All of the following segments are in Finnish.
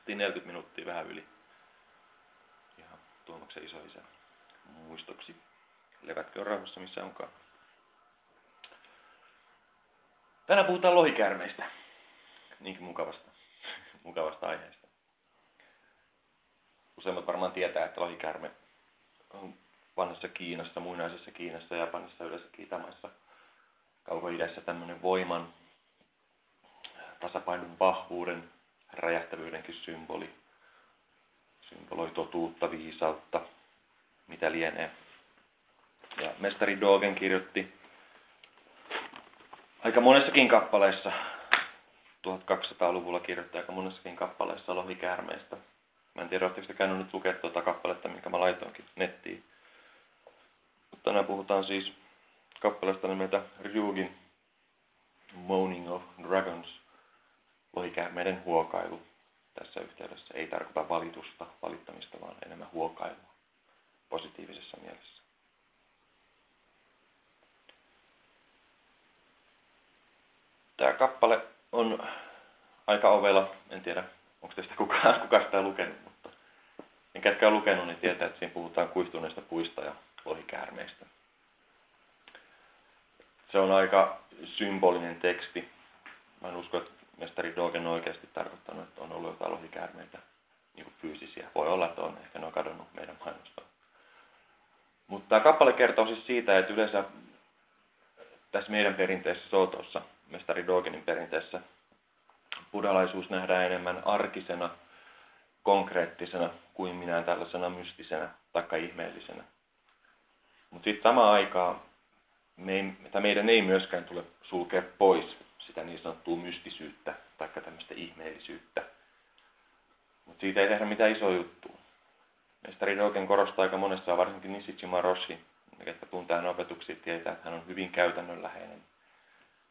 äänestettiin 40 minuuttia vähän yli. Ihan Tuomaksen isoisän muistoksi. Levätkö rauhassa missä onkaan. Tänään puhutaan lohikäärmeistä. Niinkin mukavasta, mukavasta aiheesta. Useimmat varmaan tietää, että lohikäärme on vanhassa Kiinassa, muinaisessa Kiinassa, Japanissa, yleensä Kiitamaissa, kauko-idässä tämmöinen voiman, tasapainon vahvuuden, räjähtävyydenkin symboli. Symboloi totuutta, viisautta, mitä lienee. Ja mestari Dogen kirjoitti aika monessakin kappaleessa, 1200-luvulla kirjoitti aika monessakin kappaleessa lohikäärmeistä. Mä en tiedä, oletteko käynyt nyt lukea tuota kappaletta, minkä mä laitoinkin nettiin. Mutta tänään puhutaan siis kappaleesta nimeltä Ryugin Moaning of Dragons, lohikäärmeiden huokailu. Tässä yhteydessä ei tarkoita valitusta, valittamista, vaan enemmän huokailua positiivisessa mielessä. Tämä kappale on aika ovella, en tiedä onko teistä kukaan, kuka sitä lukenut, mutta en ketkä on lukenut, niin tietää, että siinä puhutaan kuihtuneista puista ja lohikäärmeistä. Se on aika symbolinen teksti. Mä en usko, että mestari Dogen oikeasti tarkoittanut, että on ollut jotain lohikäärmeitä niin kuin fyysisiä. Voi olla, että on. Ehkä ne on kadonnut meidän mainosta. Mutta tämä kappale kertoo siis siitä, että yleensä tässä meidän perinteessä Sotossa, mestari Dogenin perinteessä, buddhalaisuus nähdään enemmän arkisena, konkreettisena kuin minä tällaisena mystisenä tai ihmeellisenä. Mutta sitten samaan aikaan me ei, meidän ei myöskään tule sulkea pois sitä niin sanottua mystisyyttä tai tämmöistä ihmeellisyyttä. Mutta siitä ei tehdä mitään isoa juttua. Mestari Dogen korostaa aika monessa, varsinkin Nishiji Maroshi, jotka tuntee hänen opetuksia, tietää, että hän on hyvin käytännönläheinen,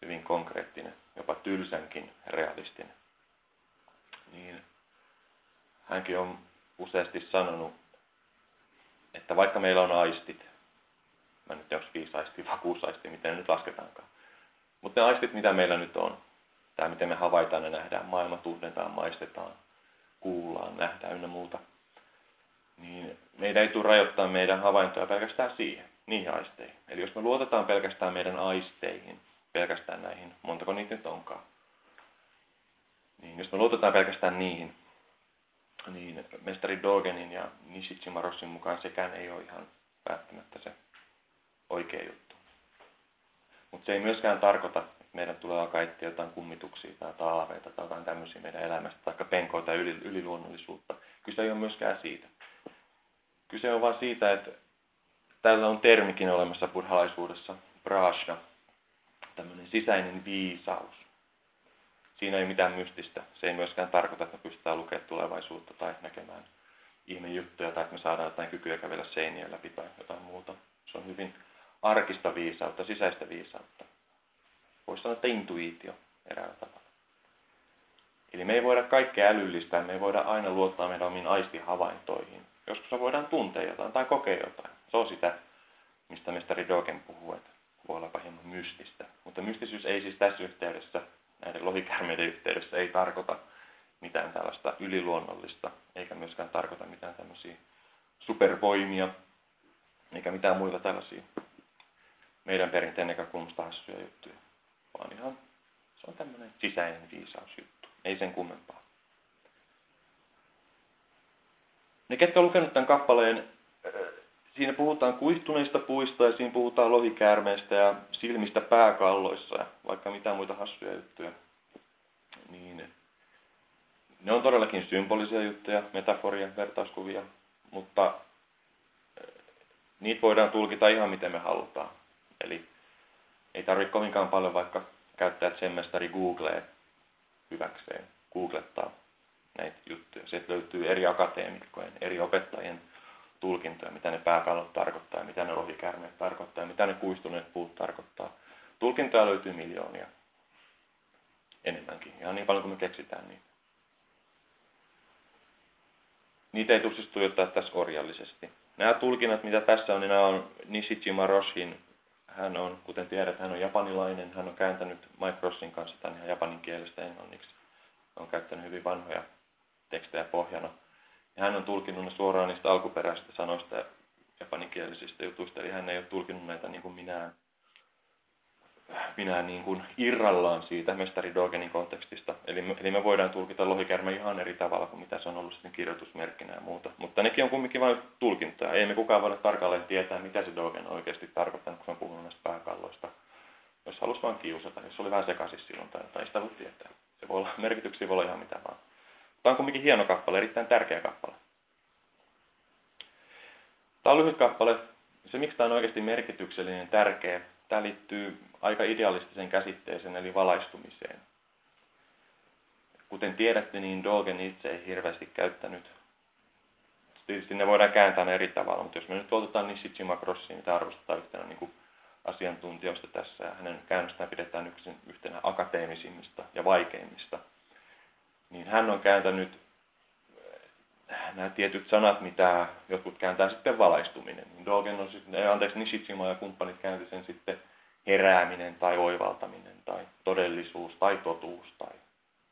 hyvin konkreettinen, jopa tylsänkin realistinen. Niin hänkin on useasti sanonut, että vaikka meillä on aistit, mä nyt tiedä, viisi aistia vai kuusi aistia, miten nyt lasketaankaan, mutta ne aistit, mitä meillä nyt on, tämä miten me havaitaan ja nähdään, maailma tunnetaan, maistetaan, kuullaan, nähdään ynnä muuta, niin meidän ei tule rajoittaa meidän havaintoja pelkästään siihen, niihin aisteihin. Eli jos me luotetaan pelkästään meidän aisteihin, pelkästään näihin, montako niitä nyt onkaan, niin jos me luotetaan pelkästään niihin, niin mestari Dogenin ja Nishitsi Marossin mukaan sekään ei ole ihan välttämättä se oikea juttu. Mutta se ei myöskään tarkoita, että meidän tulee alkaa etsiä jotain kummituksia tai taaveita tai jotain tämmöisiä meidän elämästä, tai penkoa tai yli, yliluonnollisuutta. Kyse ei ole myöskään siitä. Kyse on vain siitä, että tällä on termikin olemassa buddhalaisuudessa, prajna, tämmöinen sisäinen viisaus. Siinä ei mitään mystistä. Se ei myöskään tarkoita, että me pystytään lukemaan tulevaisuutta tai näkemään ihmejuttuja tai että me saadaan jotain kykyä kävellä seinien läpi tai jotain muuta. Se on hyvin arkista viisautta, sisäistä viisautta. Voisi sanoa, että intuitio eräällä tavalla. Eli me ei voida kaikkea älyllistää, me ei voida aina luottaa meidän omiin aistihavaintoihin. Joskus me voidaan tuntea jotain tai kokea jotain. Se on sitä, mistä mestari Dogen puhuu, että voi olla hieman mystistä. Mutta mystisyys ei siis tässä yhteydessä, näiden lohikärmeiden yhteydessä, ei tarkoita mitään tällaista yliluonnollista, eikä myöskään tarkoita mitään tämmöisiä supervoimia, eikä mitään muita tällaisia meidän perinteen näkökulmasta hassuja juttuja, vaan ihan se on tämmöinen sisäinen viisausjuttu, ei sen kummempaa. Ne, ketkä on lukenut tämän kappaleen, siinä puhutaan kuihtuneista puista ja siinä puhutaan lohikäärmeistä ja silmistä pääkalloissa ja vaikka mitä muita hassuja juttuja. Niin ne on todellakin symbolisia juttuja, metaforia, vertauskuvia, mutta niitä voidaan tulkita ihan miten me halutaan. Eli ei tarvitse kovinkaan paljon vaikka käyttää sen mestari Googleen hyväkseen, googlettaa näitä juttuja. Sieltä löytyy eri akateemikkojen, eri opettajien tulkintoja, mitä ne pääkallot tarkoittaa, mitä ne lohikärmeet tarkoittaa, mitä ne kuistuneet puut tarkoittaa. Tulkintoja löytyy miljoonia. Enemmänkin, ihan niin paljon kuin me keksitään niin. Niitä ei tule siis tässä orjallisesti. Nämä tulkinnat, mitä tässä on, niin nämä on Nishiji Maroshin hän on, kuten tiedät, hän on japanilainen. Hän on kääntänyt Mike kanssa tämän ihan japanin kielestä englanniksi. On käyttänyt hyvin vanhoja tekstejä pohjana. Ja hän on tulkinnut ne suoraan niistä alkuperäisistä sanoista ja japanikielisistä jutuista, eli hän ei ole tulkinnut näitä niin kuin minä, minä niin kuin irrallaan siitä mestari Dogenin kontekstista. Eli eli me voidaan tulkita lohikärme ihan eri tavalla kuin mitä se on ollut sitten kirjoitusmerkkinä ja muuta. Mutta nekin on kumminkin vain tulkintoja. Ei me kukaan voida tarkalleen tietää, mitä se Dogen oikeasti tarkoittaa, kun se on puhunut näistä pääkalloista. Jos halusi vain kiusata, jos oli vähän sekaisin silloin tai jotain, sitä voi tietää. Se voi olla, merkityksiä voi olla ihan mitä vaan. Tämä on kumminkin hieno kappale, erittäin tärkeä kappale. Tämä on lyhyt kappale. Se, miksi tämä on oikeasti merkityksellinen tärkeä, tämä liittyy aika idealistiseen käsitteeseen, eli valaistumiseen. Kuten tiedätte, niin Dogen itse ei hirveästi käyttänyt. Tietysti ne voidaan kääntää eri tavalla, mutta jos me nyt otetaan Nishijima Crossia, mitä arvostetaan yhtenä niin kuin asiantuntijoista tässä, ja hänen käännöstään pidetään yksin, yhtenä akateemisimmista ja vaikeimmista, niin hän on kääntänyt nämä tietyt sanat, mitä jotkut kääntää sitten valaistuminen. Niin Dogen on sitten, anteeksi, Nishijima ja kumppanit käänti sen sitten herääminen tai oivaltaminen tai todellisuus tai totuus tai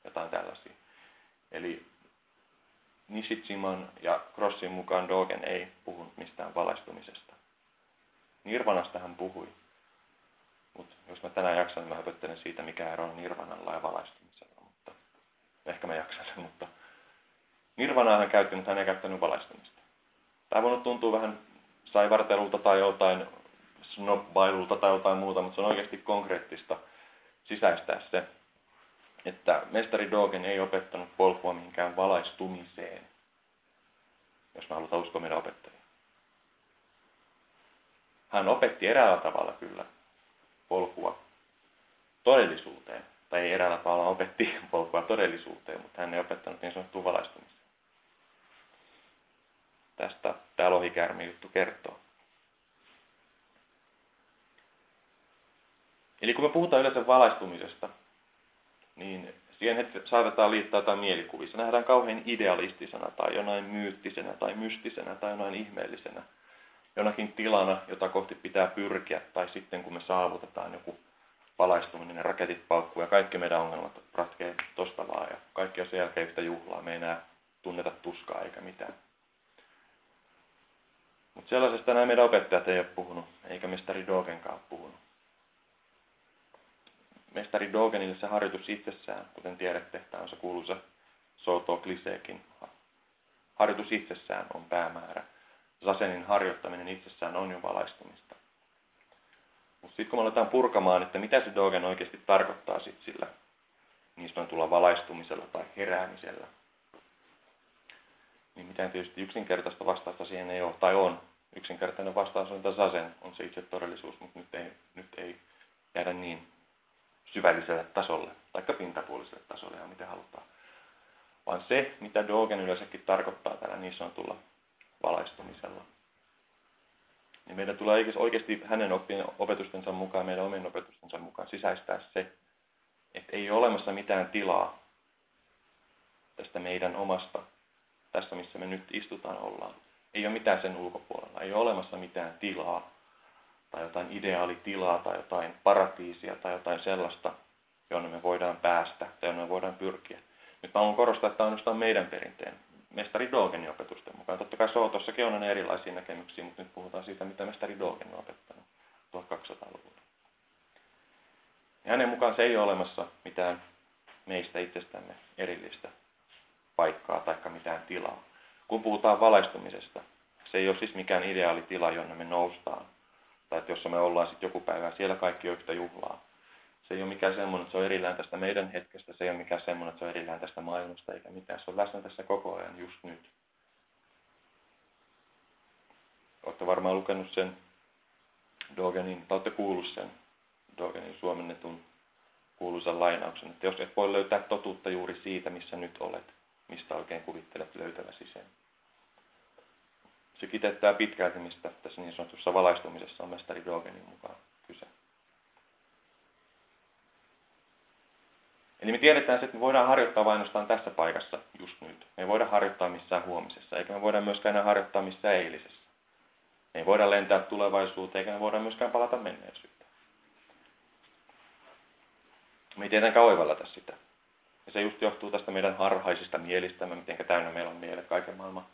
jotain tällaisia. Eli Nishijiman ja Crossin mukaan Dogen ei puhunut mistään valaistumisesta. Nirvanasta hän puhui. Mutta jos mä tänään jaksan, niin mä siitä, mikä ero on nirvanalla ja valaistumisella. Mutta ehkä mä jaksan sen, mutta Nirvanaa hän käytti, mutta hän ei käyttänyt valaistumista. Tämä voinut tuntua vähän saivartelulta tai jotain snobbailulta tai jotain muuta, mutta se on oikeasti konkreettista sisäistää se, että mestari Dogen ei opettanut polkua mihinkään valaistumiseen, jos me halutaan uskoa meidän opettajia. Hän opetti eräällä tavalla kyllä polkua todellisuuteen, tai ei eräällä tavalla opetti polkua todellisuuteen, mutta hän ei opettanut niin sanottua valaistumiseen. Tästä tämä lohikärmi juttu kertoo. Eli kun me puhutaan yleensä valaistumisesta, niin siihen hetki saatetaan liittää jotain mielikuvia. Se nähdään kauhean idealistisena tai jonain myyttisenä tai mystisenä tai jonain ihmeellisenä. Jonakin tilana, jota kohti pitää pyrkiä, tai sitten kun me saavutetaan joku valaistuminen ja raketit paukkuu ja kaikki meidän ongelmat ratkee tosta vaan ja kaikki on sen jälkeen yhtä juhlaa. Me ei enää tunneta tuskaa eikä mitään. Mutta sellaisesta nämä meidän opettajat ei ole puhunut, eikä mestari Dogenkaan puhunut. Mestari Dogenille se harjoitus itsessään, kuten tiedätte, tämä on se kuuluisa Soto Kliseekin. Harjoitus itsessään on päämäärä. Sasenin harjoittaminen itsessään on jo valaistumista. Mutta sitten kun me aletaan purkamaan, että mitä se Dogen oikeasti tarkoittaa sit sillä niin sanotulla valaistumisella tai heräämisellä, niin mitään tietysti yksinkertaista vastausta siihen ei ole, tai on. Yksinkertainen vastaus on, että sasen on se itse todellisuus, mutta nyt ei, nyt ei jäädä niin syvälliselle tasolle, tai pintapuoliselle tasolle, ihan mitä halutaan. Vaan se, mitä Dogen yleensäkin tarkoittaa tällä niin sanotulla valaistumisella. Niin meidän tulee oikeasti hänen opetustensa mukaan, meidän omien opetustensa mukaan sisäistää se, että ei ole olemassa mitään tilaa tästä meidän omasta, tässä missä me nyt istutaan ollaan. Ei ole mitään sen ulkopuolella. Ei ole olemassa mitään tilaa tai jotain ideaalitilaa tai jotain paratiisia tai jotain sellaista, jonne me voidaan päästä tai jonne me voidaan pyrkiä. Nyt mä haluan korostaa, että tämä on meidän perinteen. Mestari Dogenin opetusten mukaan. Totta kai Sootossakin on erilaisia näkemyksiä, mutta nyt puhutaan siitä, mitä mestari Dogen on opettanut 1200-luvulla. Ja hänen mukaan se ei ole olemassa mitään meistä itsestämme erillistä paikkaa tai mitään tilaa. Kun puhutaan valaistumisesta, se ei ole siis mikään ideaali tila, jonne me noustaan. Tai että jossa me ollaan sitten joku päivä, siellä kaikki on yhtä juhlaa. Se ei ole mikään semmoinen, että se on erillään tästä meidän hetkestä, se ei ole mikään semmoinen, että se on erillään tästä maailmasta eikä mitään. Se on läsnä tässä koko ajan just nyt. Olette varmaan lukenut sen Dogenin, tai olette kuullut sen Dogenin suomennetun kuuluisan lainauksen, että jos et voi löytää totuutta juuri siitä, missä nyt olet, mistä oikein kuvittelet löytäväsi sen. Se kiteyttää pitkälti, mistä tässä niin sanotussa valaistumisessa on mestari Dogenin mukaan kyse. Eli me tiedetään se, että me voidaan harjoittaa vain tässä paikassa just nyt. Me ei voida harjoittaa missään huomisessa, eikä me voida myöskään enää harjoittaa missään eilisessä. Me ei voida lentää tulevaisuuteen, eikä me voida myöskään palata menneisyyteen. Me ei tietenkään oivalleta sitä. Ja se just johtuu tästä meidän harhaisista mielistämme, miten täynnä meillä on mielet kaiken maailman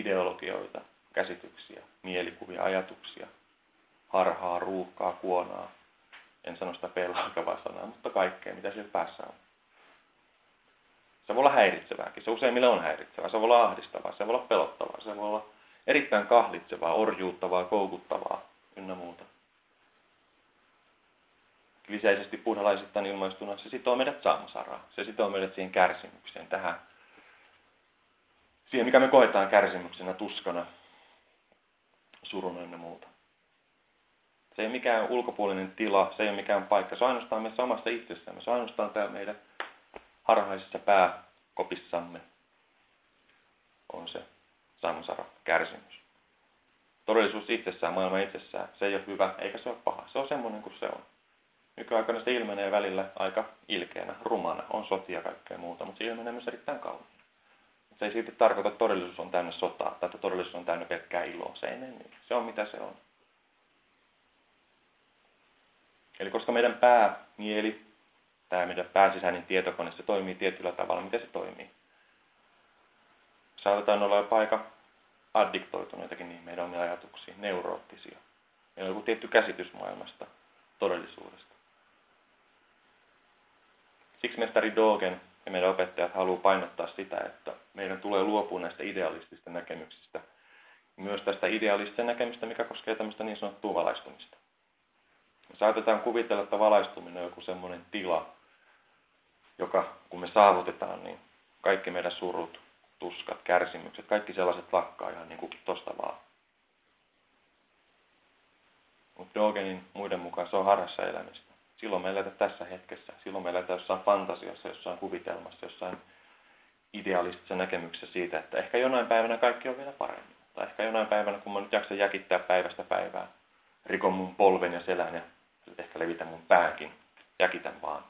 ideologioita, käsityksiä, mielikuvia, ajatuksia, harhaa, ruuhkaa, kuonaa. En sano sitä pelhaakavaa sanaa, mutta kaikkea, mitä siellä päässä on. Se voi olla häiritsevääkin. Se useimmille on häiritsevää. Se voi olla ahdistavaa. Se voi olla pelottavaa. Se voi olla erittäin kahlitsevaa, orjuuttavaa, koukuttavaa ynnä muuta. Lisäisesti buddhalaisittain ilmaistuna se sitoo meidät samsaraan. Se sitoo meidät siihen kärsimykseen, tähän siihen, mikä me koetaan kärsimyksenä, tuskana, suruna ja muuta. Se ei ole mikään ulkopuolinen tila, se ei ole mikään paikka, se ainoastaan meissä omassa itsessämme, se ainoastaan täällä meidän harhaisessa pääkopissamme on se samsara, kärsimys. Todellisuus itsessään, maailma itsessään, se ei ole hyvä eikä se ole paha. Se on semmoinen kuin se on. Nykyaikana se ilmenee välillä aika ilkeänä, rumana, on sotia ja kaikkea muuta, mutta se ilmenee myös erittäin kauan. Se ei silti tarkoita, että todellisuus on täynnä sotaa tai että todellisuus on täynnä pelkkää iloa. Se ei niin. Se on mitä se on. Eli koska meidän pää, mieli, tämä meidän pääsisäinen tietokone, se toimii tietyllä tavalla, miten se toimii. Saatetaan olla jopa aika addiktoituneitakin niin meidän omia ajatuksia, neuroottisia. Meillä on joku tietty käsitys maailmasta, todellisuudesta. Siksi mestari Dogen ja meidän opettajat haluaa painottaa sitä, että meidän tulee luopua näistä idealistista näkemyksistä. Myös tästä idealistista näkemystä, mikä koskee tämmöistä niin sanottua valaistumista. Me saatetaan kuvitella, että valaistuminen on joku semmoinen tila, joka kun me saavutetaan, niin kaikki meidän surut, tuskat, kärsimykset, kaikki sellaiset lakkaa ihan niin kuin tosta vaan. Mutta Dogenin muiden mukaan se on harrassa elämistä. Silloin me eletään tässä hetkessä. Silloin me eletään jossain fantasiassa, jossain kuvitelmassa, jossain idealistisessa näkemyksessä siitä, että ehkä jonain päivänä kaikki on vielä paremmin. Tai ehkä jonain päivänä, kun mä nyt jaksan jäkittää päivästä päivää, rikon mun polven ja selän ja ehkä levitän mun pääkin, jäkitän vaan.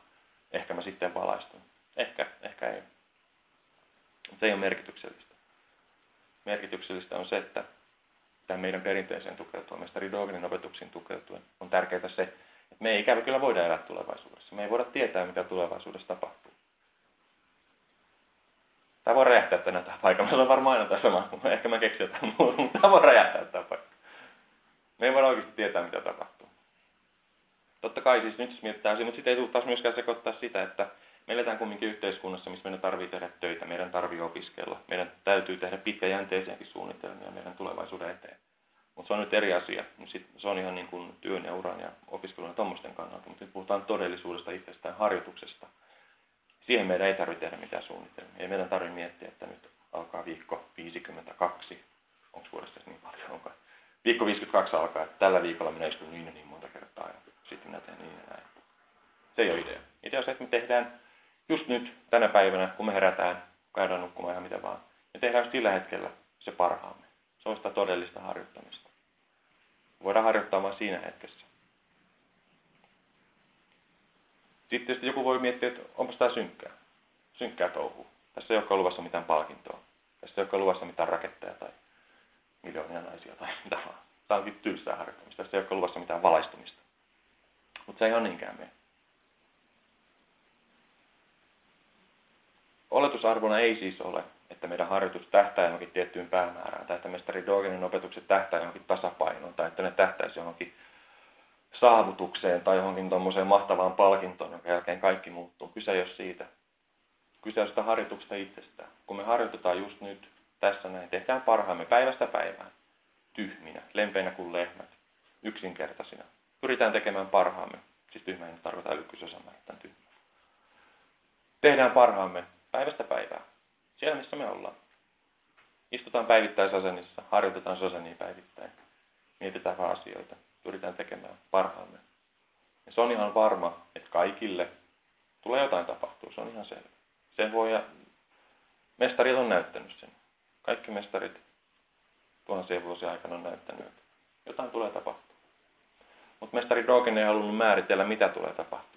Ehkä mä sitten valaistun. Ehkä, ehkä ei. Se ei ole merkityksellistä. Merkityksellistä on se, että tämän meidän perinteiseen tukeutuen, mestari Dogenin opetuksiin tukeutuen, on tärkeää se, me ei ikävä kyllä voida elää tulevaisuudessa. Me ei voida tietää, mitä tulevaisuudessa tapahtuu. Tämä voi räjähtää tänään tämä paikka. Se on varmaan aina tämä sama, ehkä mä keksin jotain muuta, mutta tämä voi räjähtää tämä paikka. Me ei voida oikeasti tietää, mitä tapahtuu. Totta kai siis nyt mietitään asiaa, mutta sitten ei tule taas myöskään sekoittaa sitä, että me eletään kumminkin yhteiskunnassa, missä meidän tarvii tehdä töitä, meidän tarvii opiskella, meidän täytyy tehdä pitkäjänteisiäkin suunnitelmia meidän tulevaisuuden eteen. Mutta se on nyt eri asia. Se on ihan niin kuin työn ja uran ja opiskelun ja tuommoisten kannalta. Mutta nyt puhutaan todellisuudesta itsestään, harjoituksesta. Siihen meidän ei tarvitse tehdä mitään suunnitelmia. Ei meidän tarvitse miettiä, että nyt alkaa viikko 52. Onko vuodesta niin paljon? Onko? Viikko 52 alkaa, että tällä viikolla minä istun niin ja niin monta kertaa ja sitten minä teen niin ja näin. Se ei ole idea. Idea on se, että me tehdään just nyt, tänä päivänä, kun me herätään, käydään nukkumaan ihan mitä vaan. Me tehdään sillä hetkellä se parhaamme. Se on sitä todellista harjoittamista. Voidaan harjoittaa vain siinä hetkessä. Sitten tietysti joku voi miettiä, että onpa tämä synkkää. Synkkää touhua. Tässä ei olekaan luvassa mitään palkintoa. Tässä ei olekaan luvassa mitään raketteja tai miljoonia naisia tai mitä vaan. Tämä onkin tylsää harjoittamista. Tässä ei olekaan luvassa mitään valaistumista. Mutta se ei ole niinkään mene. Oletusarvona ei siis ole, että meidän harjoitus tähtää johonkin tiettyyn päämäärään, tai että mestari Dogenin opetukset tähtää johonkin tasapainoon, tai että ne tähtäisi johonkin saavutukseen tai johonkin tuommoiseen mahtavaan palkintoon, jonka jälkeen kaikki muuttuu. Kyse ei ole siitä. Kyse on sitä harjoituksesta itsestään. Kun me harjoitetaan just nyt, tässä näin, tehdään parhaamme päivästä päivään, tyhminä, lempeinä kuin lehmät, yksinkertaisina. Pyritään tekemään parhaamme. Siis tyhmä ei tarkoita älykkyysosaamme, tyhmä. Tehdään parhaamme päivästä päivään. Siellä, missä me ollaan. Istutaan päivittäisasennissa, harjoitetaan sasenia päivittäin. Mietitään vaan asioita. Pyritään tekemään parhaamme. Ja se on ihan varma, että kaikille tulee jotain tapahtua. Se on ihan selvä. Sen voi ja mestarit on näyttänyt sen. Kaikki mestarit tuhansien vuosien aikana on näyttänyt, että jotain tulee tapahtua. Mutta mestari Dogen ei halunnut määritellä, mitä tulee tapahtua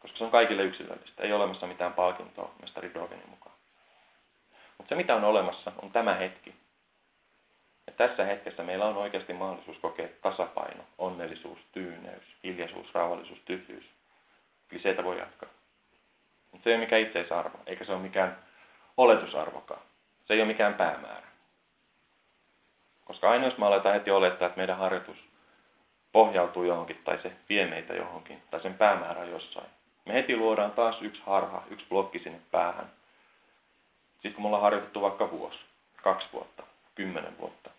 koska se on kaikille yksilöllistä. Ei ole olemassa mitään palkintoa mestari Dogenin mukaan. Mutta se mitä on olemassa on tämä hetki. Ja tässä hetkessä meillä on oikeasti mahdollisuus kokea tasapaino, onnellisuus, tyyneys, hiljaisuus, rauhallisuus, tyhjyys. Kliseitä voi jatkaa. Mutta se ei ole mikään itseisarvo, eikä se ole mikään oletusarvokaan. Se ei ole mikään päämäärä. Koska aina jos me aletaan heti olettaa, että meidän harjoitus pohjautuu johonkin tai se vie meitä johonkin tai sen päämäärä jossain. Me heti luodaan taas yksi harha, yksi blokki sinne päähän. Sitten kun me ollaan harjoitettu vaikka vuosi, kaksi vuotta, kymmenen vuotta,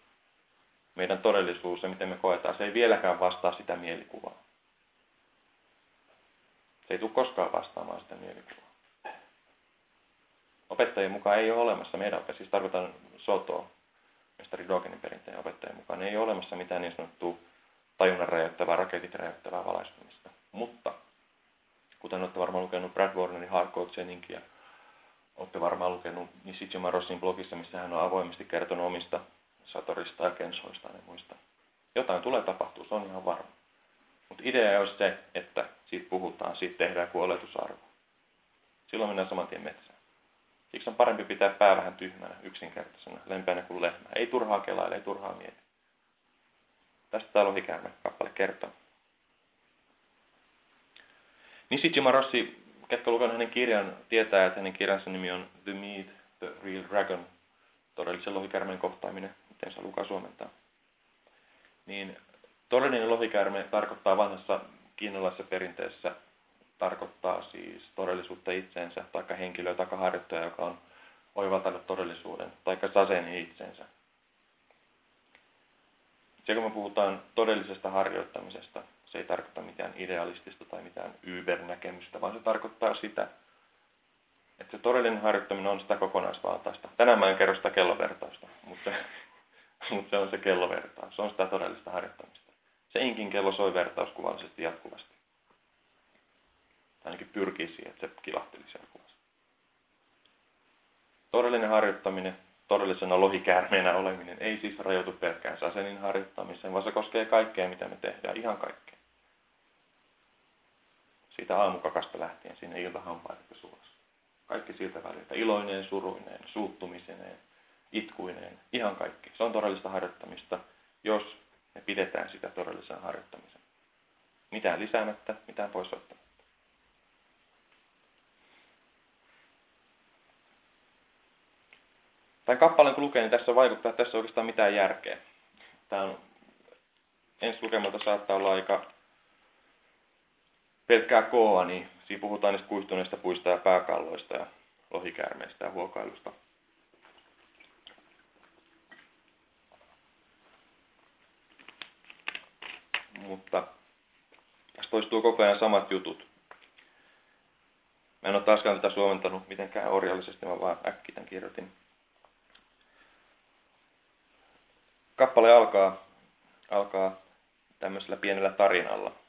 meidän todellisuus ja miten me koetaan, se ei vieläkään vastaa sitä mielikuvaa. Se ei tule koskaan vastaamaan sitä mielikuvaa. Opettajien mukaan ei ole olemassa, meidän siis tarvitaan sotoa, mestari Dogenin perinteen opettajien mukaan, niin ei ole olemassa mitään niin sanottua tajunnan räjäyttävää, raketit räjäyttävää valaistumista. Mutta, kuten olette varmaan lukenut Brad Warnerin Hardcore Zeninkiä, olette varmaan lukenut Rossin blogissa, missä hän on avoimesti kertonut omista Satorista ja Kensoista ja muista. Jotain tulee tapahtua, se on ihan varma. Mutta idea olisi se, että siitä puhutaan, siitä tehdään kuin oletusarvo. Silloin mennään saman tien metsään. Siksi on parempi pitää pää vähän tyhmänä, yksinkertaisena, lempeänä kuin lehmä. Ei turhaa kelaile, ei turhaa mieti. Tästä tämä lohikäärme kappale kertoo. Nishijima Rossi, ketkä lukenut hänen kirjan, tietää, että hänen kirjansa nimi on The Meat, The Real Dragon, todellisen lohikäärmeen kohtaaminen, miten se lukaa suomentaa. Niin todellinen lohikäärme tarkoittaa vanhassa kiinalaisessa perinteessä tarkoittaa siis todellisuutta itseensä, tai henkilöä tai harjoittaja, joka on oivaltanut todellisuuden, tai saseni itsensä. Se, kun me puhutaan todellisesta harjoittamisesta, se ei tarkoita mitään idealistista tai mitään ybernäkemystä, vaan se tarkoittaa sitä, että se todellinen harjoittaminen on sitä kokonaisvaltaista. Tänään mä en kerro sitä kellovertausta, mutta mutta se on se kellovertaus. Se on sitä todellista harjoittamista. Se inkin kello soi vertauskuvallisesti jatkuvasti. Ainakin pyrkii siihen, että se kilahtelisi jatkuvasti. Todellinen harjoittaminen todellisena lohikäärmeenä oleminen ei siis rajoitu pelkkään sasenin harjoittamiseen, vaan se koskee kaikkea, mitä me tehdään, ihan kaikkea. Siitä aamukakasta lähtien sinne iltahampaiden suussa. Kaikki siltä väliltä, iloineen, suruineen, suuttumiseneen, itkuineen, ihan kaikki. Se on todellista harjoittamista, jos me pidetään sitä todellisen harjoittamisen. Mitään lisäämättä, mitään poissoittamatta. Tämän kappaleen kun lukee, niin tässä vaikuttaa, että tässä on oikeastaan mitään järkeä. Tämä on, ensi lukemalta saattaa olla aika pelkkää kooa, niin siinä puhutaan niistä kuihtuneista puista ja pääkalloista ja lohikäärmeistä ja huokailusta. Mutta tässä toistuu koko ajan samat jutut. Mä en ole taaskaan tätä suomentanut mitenkään orjallisesti, mä vaan äkkiä tämän kirjoitin. Kappale alkaa, alkaa tämmöisellä pienellä tarinalla.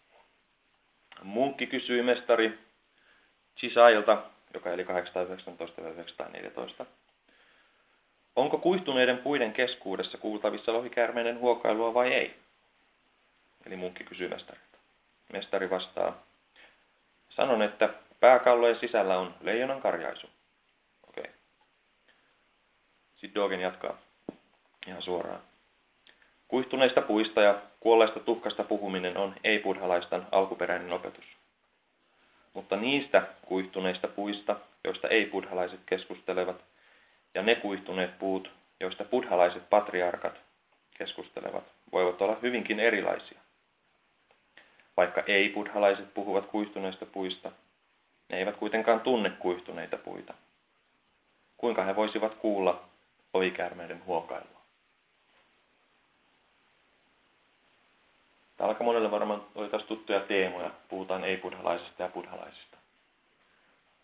Munkki kysyi mestari Chisailta, joka eli 819-914. Onko kuihtuneiden puiden keskuudessa kuultavissa lohikäärmeiden huokailua vai ei? Eli munkki kysyy mestarilta. Mestari vastaa, sanon, että pääkallojen sisällä on leijonan karjaisu. Okei. Okay. Sitten Dogen jatkaa ihan suoraan. Kuihtuneista puista ja kuolleista tuhkasta puhuminen on ei-buddhalaistan alkuperäinen opetus. Mutta niistä kuihtuneista puista, joista ei-buddhalaiset keskustelevat, ja ne kuihtuneet puut, joista buddhalaiset patriarkat keskustelevat, voivat olla hyvinkin erilaisia. Vaikka ei-buddhalaiset puhuvat kuihtuneista puista, ne eivät kuitenkaan tunne kuihtuneita puita. Kuinka he voisivat kuulla oikäärmeiden huokailua? Tämä aika monelle varmaan oli taas tuttuja teemoja. Puhutaan ei-buddhalaisista ja buddhalaisista.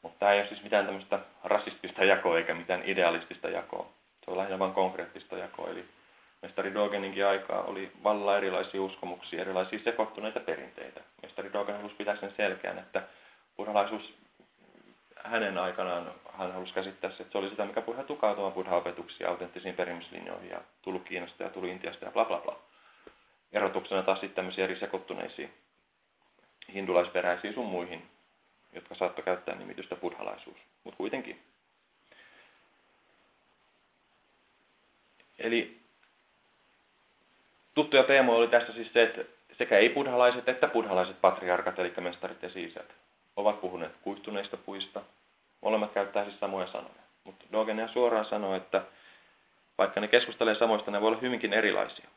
Mutta tämä ei ole siis mitään tämmöistä rasistista jakoa eikä mitään idealistista jakoa. Se on lähinnä vain konkreettista jakoa. Eli mestari Dogeninkin aikaa oli valla erilaisia uskomuksia, erilaisia sekoittuneita perinteitä. Mestari Dogen halusi pitää sen selkeän, että buddhalaisuus hänen aikanaan hän halusi käsittää se, että se oli sitä, mikä puhui tukautumaan buddha-opetuksia autenttisiin perimyslinjoihin ja tullut Kiinasta ja tullut Intiasta ja bla bla bla erotuksena taas sitten tämmöisiä eri sekoittuneisiin hindulaisperäisiin sun muihin, jotka saattoi käyttää nimitystä buddhalaisuus, mutta kuitenkin. Eli tuttuja teemoja oli tässä siis se, että sekä ei-buddhalaiset että buddhalaiset patriarkat, eli mestarit ja siisät, ovat puhuneet kuihtuneista puista, Molemmat käyttää siis samoja sanoja. Mutta Dogen suoraan sanoo, että vaikka ne keskustelee samoista, ne voi olla hyvinkin erilaisia.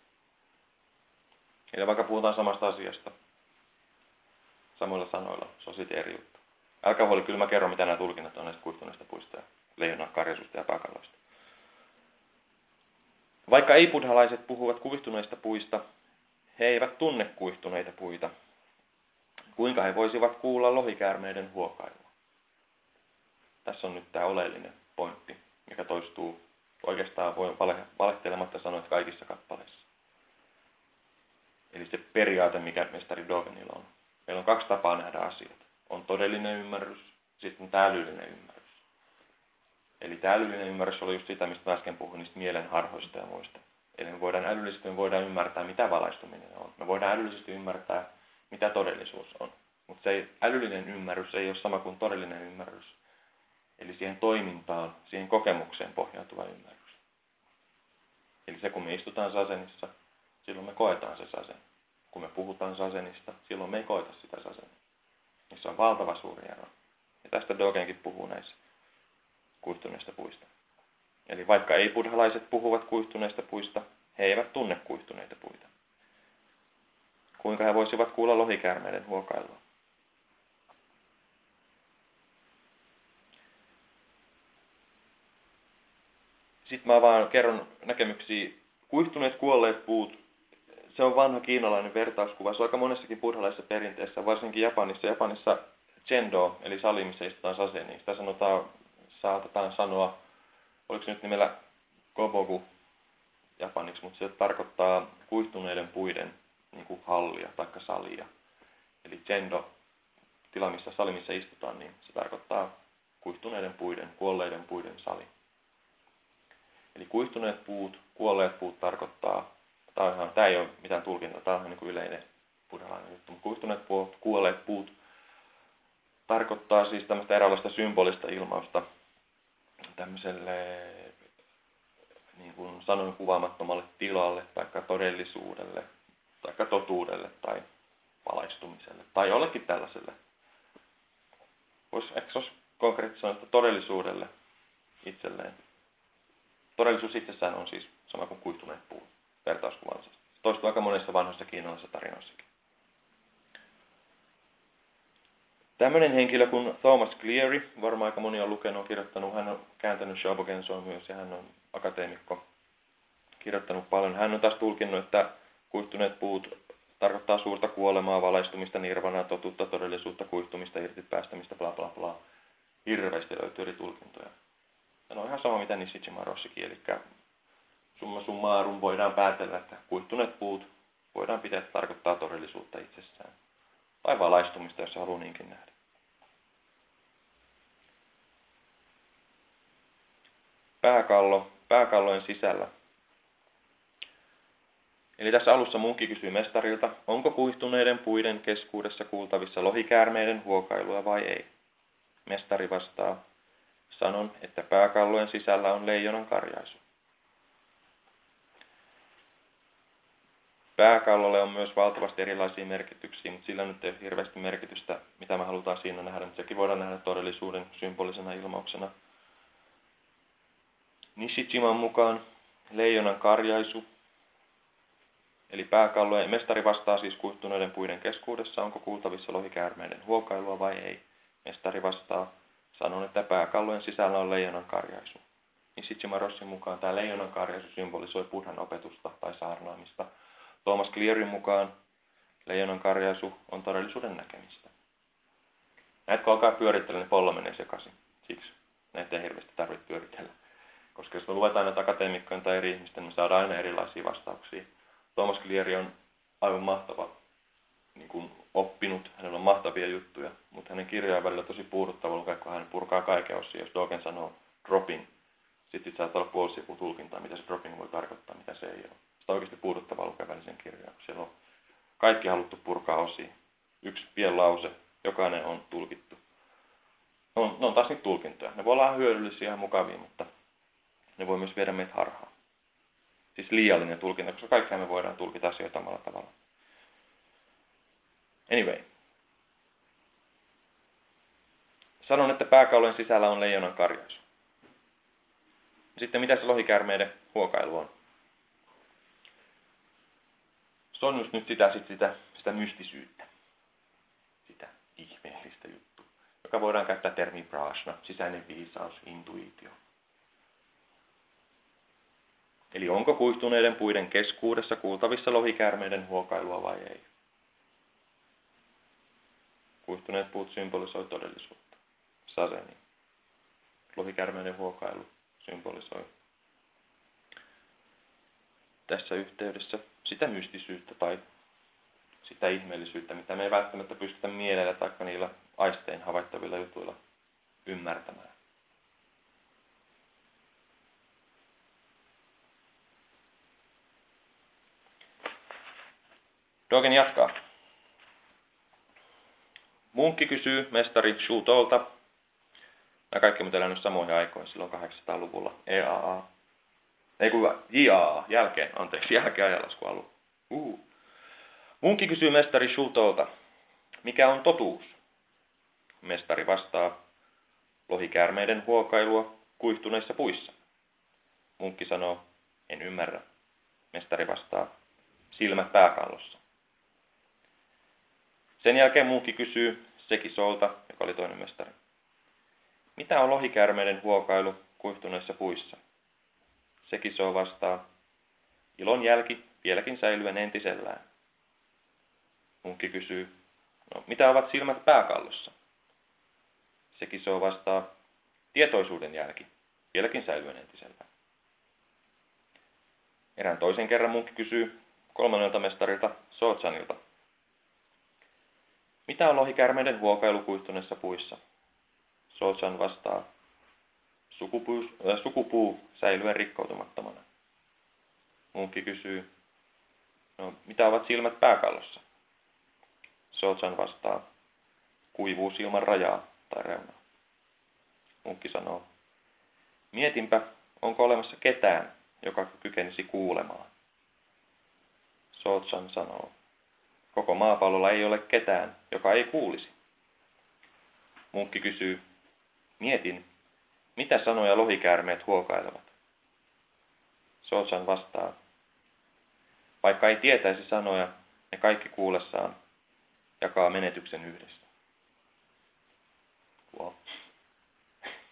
Eli vaikka puhutaan samasta asiasta samoilla sanoilla, se on sitten eri juttu. Älkää huoli, kyllä mä kerron, mitä nämä tulkinnat on näistä kuihtuneista puista ja leijona, karjasusta ja pakaloista. Vaikka ei-buddhalaiset puhuvat kuihtuneista puista, he eivät tunne kuihtuneita puita. Kuinka he voisivat kuulla lohikäärmeiden huokailua? Tässä on nyt tämä oleellinen pointti, mikä toistuu oikeastaan voi valehtelematta sanoa, kaikissa kappaleissa. Eli se periaate, mikä mestari Dogenilla on. Meillä on kaksi tapaa nähdä asiat. On todellinen ymmärrys, sitten älyllinen ymmärrys. Eli tämä älyllinen ymmärrys oli just sitä, mistä äsken puhuin, niistä mielenharhoista ja muista. Eli me voidaan älyllisesti me voidaan ymmärtää, mitä valaistuminen on. Me voidaan älyllisesti ymmärtää, mitä todellisuus on. Mutta se älyllinen ymmärrys ei ole sama kuin todellinen ymmärrys. Eli siihen toimintaan, siihen kokemukseen pohjautuva ymmärrys. Eli se, kun me istutaan sasenissa, silloin me koetaan se sasen. Kun me puhutaan sasenista, silloin me ei koeta sitä sasenia. Niissä on valtava suuri ero. Ja tästä Dogenkin puhuu näissä kuihtuneista puista. Eli vaikka ei-buddhalaiset puhuvat kuihtuneista puista, he eivät tunne kuihtuneita puita. Kuinka he voisivat kuulla lohikäärmeiden huokailua? Sitten mä vaan kerron näkemyksiä. Kuihtuneet kuolleet puut, se on vanha kiinalainen vertauskuva. Se on aika monessakin buddhalaisessa perinteessä, varsinkin Japanissa. Japanissa Chendo, eli sali, missä istutaan saseniin. Sitä sanotaan, saatetaan sanoa, oliko se nyt nimellä Kobogu japaniksi, mutta se tarkoittaa kuihtuneiden puiden niin kuin hallia tai salia. Eli Chendo, tila missä sali, missä istutaan, niin se tarkoittaa kuihtuneiden puiden, kuolleiden puiden sali. Eli kuihtuneet puut, kuolleet puut tarkoittaa, tämä, on ihan, tämä ei ole mitään tulkintaa, tämä on niin kuin yleinen buddhalainen juttu, kuihtuneet puut, kuolleet puut tarkoittaa siis tämmöistä eräänlaista symbolista ilmausta tämmöiselle niin kuin sanoin kuvaamattomalle tilalle tai todellisuudelle tai totuudelle tai valaistumiselle tai jollekin tällaiselle. Voisi konkreettisesti sanoa, että todellisuudelle itselleen. Todellisuus itsessään on siis sama kuin kuihtuneet puut vertauskuvansa. Toistuu aika monessa vanhoissa kiinalaisissa tarinoissakin. Tämmöinen henkilö kuin Thomas Cleary, varmaan aika moni on lukenut, kirjoittanut, hän on kääntänyt Shobogensoa myös ja hän on akateemikko, kirjoittanut paljon. Hän on taas tulkinnut, että kuihtuneet puut tarkoittaa suurta kuolemaa, valaistumista, nirvanaa, totuutta, todellisuutta, kuihtumista, irti päästämistä, bla bla bla. Hirveästi löytyy eri tulkintoja. Ja no ihan sama mitä Nishijima Rossikin, eli summa summarum voidaan päätellä, että kuihtuneet puut voidaan pitää, tarkoittaa todellisuutta itsessään. Tai valaistumista, jos haluaa niinkin nähdä. Pääkallo, pääkallojen sisällä. Eli tässä alussa munkki kysyy mestarilta, onko kuihtuneiden puiden keskuudessa kuultavissa lohikäärmeiden huokailua vai ei. Mestari vastaa, sanon, että pääkallojen sisällä on leijonan karjaisu. Pääkallolle on myös valtavasti erilaisia merkityksiä, mutta sillä nyt ei ole hirveästi merkitystä, mitä me halutaan siinä nähdä, mutta sekin voidaan nähdä todellisuuden symbolisena ilmauksena. Nishijiman mukaan leijonan karjaisu, eli pääkallojen mestari vastaa siis kuihtuneiden puiden keskuudessa, onko kuultavissa lohikäärmeiden huokailua vai ei. Mestari vastaa, sanon, että pääkallojen sisällä on leijonan karjaisu. Nishijima Rossin mukaan tämä leijonan karjaisu symbolisoi buddhan opetusta tai saarnaamista – Thomas Clearin mukaan leijonan karjaisu on todellisuuden näkemistä. Näitä kun alkaa pyörittää, niin pollo menee sekaisin. Siksi näitä ei hirveästi tarvitse pyöritellä. Koska jos me luetaan näitä akateemikkojen tai eri ihmisten, niin saadaan aina erilaisia vastauksia. Thomas Cleary on aivan mahtava niin kuin oppinut, hänellä on mahtavia juttuja, mutta hänen kirjoja on välillä tosi puuduttava lukea, kun hän purkaa kaiken osia. Jos Dogen sanoo dropping, sitten saattaa olla puoli tulkintaa, mitä se dropping voi tarkoittaa, mitä se ei ole sitä oikeasti puuduttavaa lukevälisen kirjaa. Siellä on kaikki haluttu purkaa osiin. Yksi pieni lause, jokainen on tulkittu. Ne on, ne on taas niitä tulkintoja. Ne voi olla hyödyllisiä ja mukavia, mutta ne voi myös viedä meitä harhaan. Siis liiallinen tulkinta, koska kaikkea me voidaan tulkita asioita samalla tavalla. Anyway. Sanon, että pääkaulen sisällä on leijonan karjaisu. Sitten mitä se lohikäärmeiden huokailu on? Se on just nyt sitä, sit sitä, sitä mystisyyttä. Sitä ihmeellistä juttua, joka voidaan käyttää termin prashna, sisäinen viisaus, intuitio. Eli onko kuihtuneiden puiden keskuudessa kuultavissa lohikäärmeiden huokailua vai ei? Kuihtuneet puut symbolisoi todellisuutta. Saseni. Lohikäärmeiden huokailu symbolisoi tässä yhteydessä sitä mystisyyttä tai sitä ihmeellisyyttä, mitä me ei välttämättä pystytä mielellä tai niillä aistein havaittavilla jutuilla ymmärtämään. Dogen jatkaa. Munkki kysyy mestari Shutolta. Nämä kaikki elänyt samoihin aikoihin silloin 800-luvulla. EAA. Ei kun JAA, jälkeen, anteeksi, jälkeen ajalasku alu. Uh. Munkki kysyy mestari Shutolta. Mikä on totuus? Mestari vastaa. Lohikäärmeiden huokailua kuihtuneissa puissa. Munkki sanoo, en ymmärrä. Mestari vastaa, silmät pääkallossa. Sen jälkeen munkki kysyy Sekisolta, joka oli toinen mestari. Mitä on lohikäärmeiden huokailu kuihtuneissa puissa? Sekiso vastaa, ilon jälki vieläkin säilyen entisellään. Munkki kysyy, no mitä ovat silmät pääkallossa? Sekiso vastaa, tietoisuuden jälki vieläkin säilyen entisellään. Erään toisen kerran munkki kysyy kolmannelta mestarilta Sootsanilta, mitä on lohikärmeiden huokailu kuihtuneissa puissa? Sochan vastaa, sukupuu, äh, sukupuu säilyen rikkoutumattomana. Munkki kysyy, no mitä ovat silmät pääkallossa? Sochan vastaa, kuivuus ilman rajaa tai reunaa. Munkki sanoo, mietinpä, onko olemassa ketään, joka kykenisi kuulemaan. Sochan sanoo, Koko maapallolla ei ole ketään, joka ei kuulisi. Munkki kysyy, mietin, mitä sanoja lohikäärmeet huokailevat. Sootsan vastaa, vaikka ei tietäisi sanoja, ne kaikki kuullessaan jakaa menetyksen yhdessä. Wow.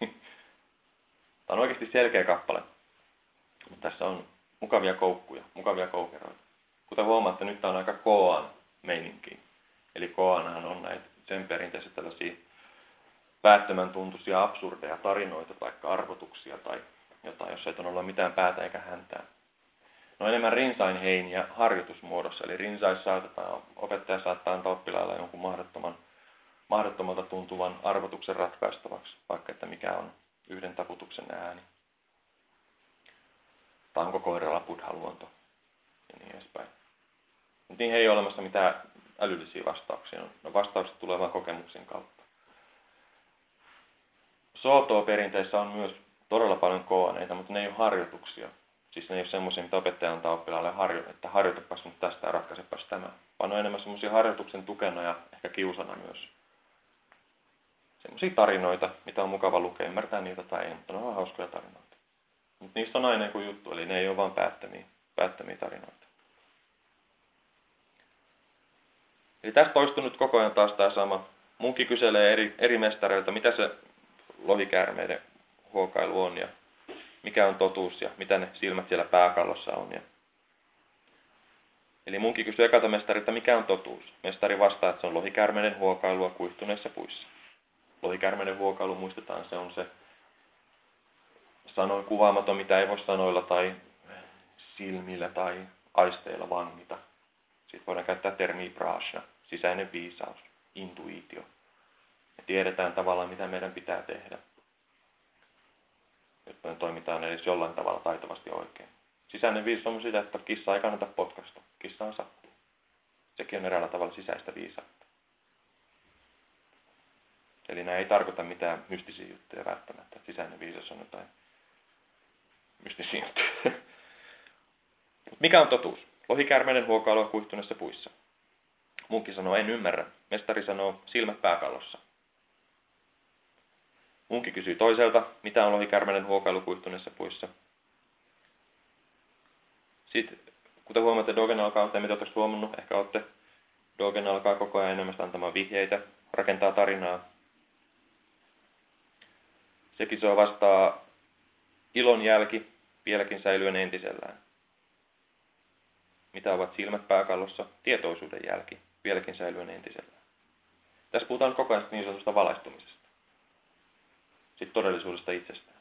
Tämä on oikeasti selkeä kappale, mutta tässä on mukavia koukkuja, mukavia koukeroita. Kuten huomaatte, nyt tämä on aika koan meininkiin. Eli koanahan on näitä sen perinteisiä tällaisia päättömän tuntuisia absurdeja tarinoita, vaikka arvotuksia tai jotain, jos ei olla mitään päätä eikä häntää. No enemmän rinsainheiniä harjoitusmuodossa, eli rinsais saatetaan, opettaja saattaa antaa oppilailla jonkun mahdottoman, mahdottomalta tuntuvan arvotuksen ratkaistavaksi, vaikka että mikä on yhden taputuksen ääni. Tai onko koiralla buddha luonto ja niin edespäin. Mutta niihin ei ole olemassa mitään älyllisiä vastauksia. No vastaukset tulee vain kokemuksen kautta. Sootoo-perinteissä on myös todella paljon koaneita, mutta ne ei ole harjoituksia. Siis ne ei ole semmoisia, mitä opettaja antaa oppilaalle, harjo, että harjoitapas nyt tästä ja ratkaisepas tämä. Vaan on enemmän semmoisia harjoituksen tukena ja ehkä kiusana myös. Semmoisia tarinoita, mitä on mukava lukea, ymmärtää niitä tai ei, mutta ne on hauskoja tarinoita. Mutta niistä on aina joku juttu, eli ne ei ole vain päättämiä, päättämiä tarinoita. Eli tässä toistuu nyt koko ajan taas tämä sama. Munkin kyselee eri, eri mestareilta, mitä se lohikäärmeiden huokailu on ja mikä on totuus ja mitä ne silmät siellä pääkallossa on. Ja... Eli munkin kysyy ekalta mestarilta, mikä on totuus. Mestari vastaa, että se on lohikäärmeiden huokailua kuihtuneissa puissa. Lohikäärmeiden huokailu, muistetaan, se on se sanoin kuvaamaton, mitä ei voi sanoilla tai silmillä tai aisteilla vangita. Sitten voidaan käyttää termiä prasha, sisäinen viisaus, intuitio. Tiedetään tavallaan, mitä meidän pitää tehdä. Jotta me toimitaan edes jollain tavalla taitavasti oikein. Sisäinen viisaus on sitä, että kissa ei kannata potkasta. Kissa on sattuu. Sekin on eräällä tavalla sisäistä viisautta. Eli nämä ei tarkoita mitään mystisiä juttuja välttämättä. Sisäinen viisaus on jotain mystisiä juttuja. Mikä on totuus? Lohikärmeiden huokailua kuihtuneissa puissa. Munkki sanoo, en ymmärrä. Mestari sanoo, silmät pääkallossa. Munkki kysyy toiselta, mitä on lohikärmeiden huokailu kuihtuneissa puissa. Sitten, kuten huomaatte, Dogen alkaa, te mitä olette huomannut, ehkä olette, Dogen alkaa koko ajan enemmän antamaan vihjeitä, rakentaa tarinaa. Sekin se vastaa ilon jälki, vieläkin säilyen entisellään. Mitä ovat silmät pääkallossa? Tietoisuuden jälki, vieläkin säilyen entisellään. Tässä puhutaan koko ajan niin sanotusta valaistumisesta. Sitten todellisuudesta itsestään.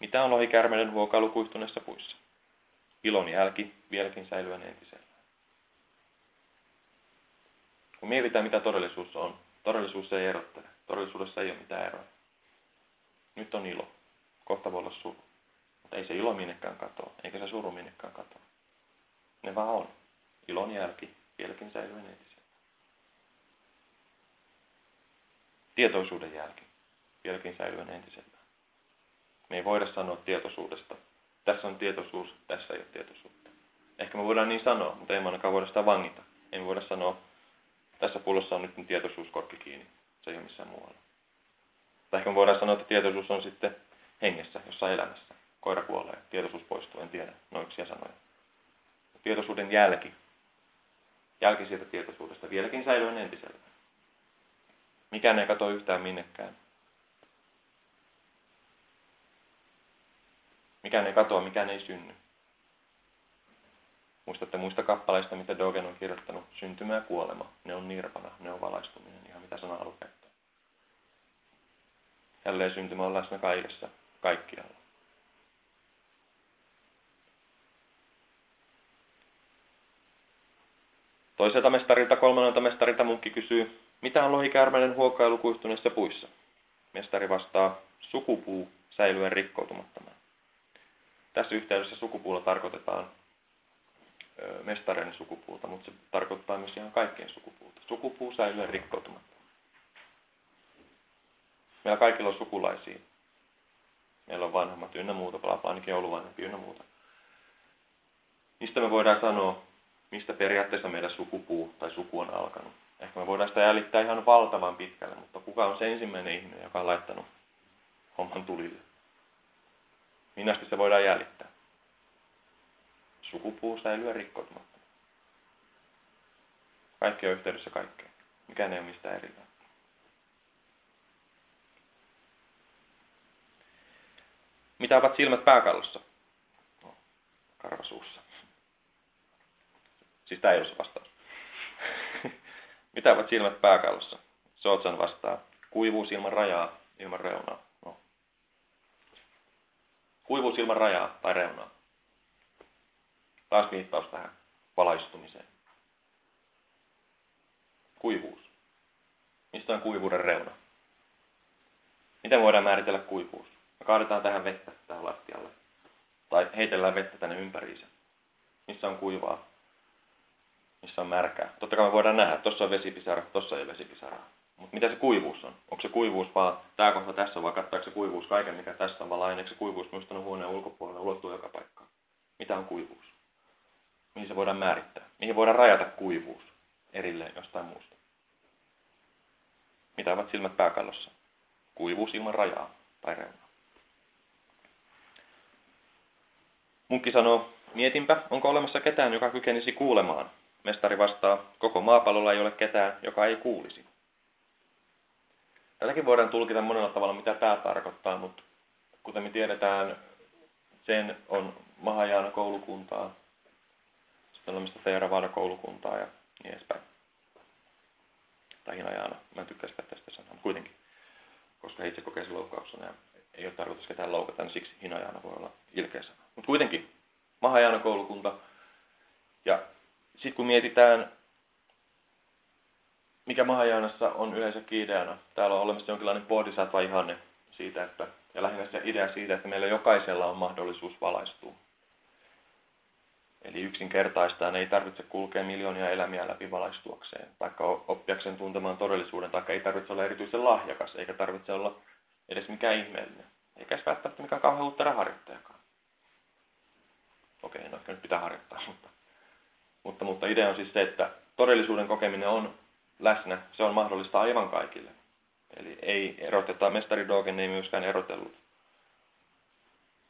Mitä on lohikärmeiden huokailu kuihtuneessa puissa? Ilon jälki, vieläkin säilyen entisellään. Kun mietitään, mitä todellisuus on, todellisuus ei erottele. Todellisuudessa ei ole mitään eroa. Nyt on ilo. Kohta voi olla suru. Mutta ei se ilo minnekään katoa, eikä se suru minnekään katoa. Ne vaan on. Ilon jälki, vieläkin säilyy entisellä. Tietoisuuden jälki, vieläkin säilyy entisellä. Me ei voida sanoa tietoisuudesta. Tässä on tietoisuus, tässä ei ole tietoisuutta. Ehkä me voidaan niin sanoa, mutta ei me ainakaan voida sitä vangita. Ei me voida sanoa, tässä pullossa on nyt tietoisuuskorkki kiinni. Se ei ole missään muualla. Tai ehkä me voidaan sanoa, että tietoisuus on sitten hengessä, jossain elämässä. Koira kuolee, tietoisuus poistuu, en tiedä. Noiksia sanoja. Tietoisuuden jälki. Jälki siitä tietoisuudesta vieläkin säilyy entisellä. Mikään ei katoa yhtään minnekään. Mikään ei katoa, mikään ei synny. Muistatte muista kappaleista, mitä Dogen on kirjoittanut. Syntymä ja kuolema, ne on nirvana, ne on valaistuminen, ihan mitä sana käyttää. Jälleen syntymä on läsnä kaikessa, kaikkialla. Toiselta mestarilta, kolmannelta mestarilta munkki kysyy, mitä on lohikäärmeiden huokailu kuihtuneissa puissa? Mestari vastaa, sukupuu säilyen rikkoutumattomana. Tässä yhteydessä sukupuulla tarkoitetaan mestareiden sukupuuta, mutta se tarkoittaa myös ihan kaikkien sukupuuta. Sukupuu säilyy rikkoutumatta. Meillä kaikilla on sukulaisia. Meillä on vanhemmat ynnä muuta, bla ainakin jouluvanhempi ynnä muuta. Mistä me voidaan sanoa, mistä periaatteessa meidän sukupuu tai suku on alkanut. Ehkä me voidaan sitä jäljittää ihan valtavan pitkälle, mutta kuka on se ensimmäinen ihminen, joka on laittanut homman tulille? Minä se voidaan jäljittää? Sukupuu säilyy rikkoutumatta. Kaikki on yhteydessä kaikkeen. Mikään ei ole mistään erillään. Mitä ovat silmät pääkallossa? No, karvasuussa. Siis tämä ei ole se vastaus. Mitä ovat silmät pääkallossa? Sootsan vastaa. Kuivuus ilman rajaa, ilman reunaa. No. Kuivuus ilman rajaa tai reunaa. Taas viittaus tähän valaistumiseen. Kuivuus. Mistä on kuivuuden reuna? Miten voidaan määritellä kuivuus? Me kaadetaan tähän vettä tähän lattialle. Tai heitellään vettä tänne ympäriinsä. Missä on kuivaa? Missä on märkää? Totta kai me voidaan nähdä, tuossa on vesipisara, tuossa ei ole vesipisara. Mutta mitä se kuivuus on? Onko se kuivuus vaan tämä kohta tässä, vai kattaako se kuivuus kaiken, mikä tässä on, vai se kuivuus myös huoneen ulkopuolella ulottuu joka paikkaan? Mitä on kuivuus? Mihin se voidaan määrittää? Mihin voidaan rajata kuivuus erilleen jostain muusta? Mitä ovat silmät pääkallossa? Kuivuus ilman rajaa tai reunaa. Munkki sanoo, mietinpä, onko olemassa ketään, joka kykenisi kuulemaan. Mestari vastaa, koko maapallolla ei ole ketään, joka ei kuulisi. Tätäkin voidaan tulkita monella tavalla, mitä tämä tarkoittaa, mutta kuten me tiedetään, sen on Mahajana koulukuntaa, sitten on olemassa Theravada-koulukuntaa ja niin edespäin. Tai Hinajana. Mä en tykkää sitä tästä sanaa, mutta kuitenkin. Koska itse kokee sen loukkauksena ja ei ole tarkoitus ketään loukata, niin siksi Hinajana voi olla ilkeä sana. Mutta kuitenkin, Mahajana koulukunta. Ja sitten kun mietitään, mikä Mahajanassa on yleensä ideana, täällä on olemassa jonkinlainen bodhisattva ihanne siitä, että, ja lähinnä se idea siitä, että meillä jokaisella on mahdollisuus valaistua. Eli yksinkertaistaan ei tarvitse kulkea miljoonia elämiä läpi valaistuakseen, taikka oppiakseen tuntemaan todellisuuden, taikka ei tarvitse olla erityisen lahjakas, eikä tarvitse olla edes mikään ihmeellinen, eikä välttämättä mikään kauhean uuttera harjoittajakaan. Okei, no ehkä nyt pitää harjoittaa, mutta, mutta, mutta idea on siis se, että todellisuuden kokeminen on läsnä, se on mahdollista aivan kaikille. Eli ei eroteta, mestari Dogen ei myöskään erotellut.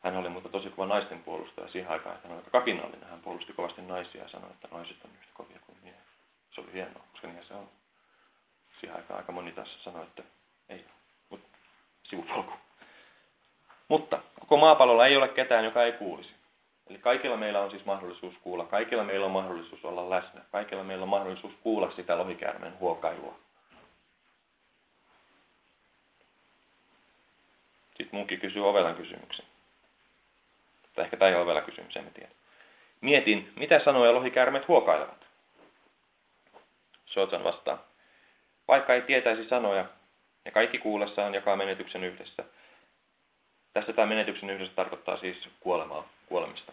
Hän oli mutta tosi kova naisten puolustaja siihen aikaan, että hän oli aika kapinallinen. Hän puolusti kovasti naisia ja sanoi, että naiset on yhtä kovia kuin miehet. Se oli hienoa, koska niin se on. Siihen aikaan aika moni tässä sanoi, että ei mutta sivupolku. Mutta koko maapallolla ei ole ketään, joka ei kuulisi. Eli kaikilla meillä on siis mahdollisuus kuulla, kaikilla meillä on mahdollisuus olla läsnä, kaikilla meillä on mahdollisuus kuulla sitä lohikäärmeen huokailua. Sitten munkin kysyy ovelan kysymyksen. Tai ehkä tämä ei ole ovela kysymys, en tiedä. Mietin, mitä sanoja lohikäärmeet huokailevat. Shotsan vastaa. Vaikka ei tietäisi sanoja, ja kaikki kuullessaan jakaa menetyksen yhdessä. Tässä tämä menetyksen yhdessä tarkoittaa siis kuolemaa, kuolemista.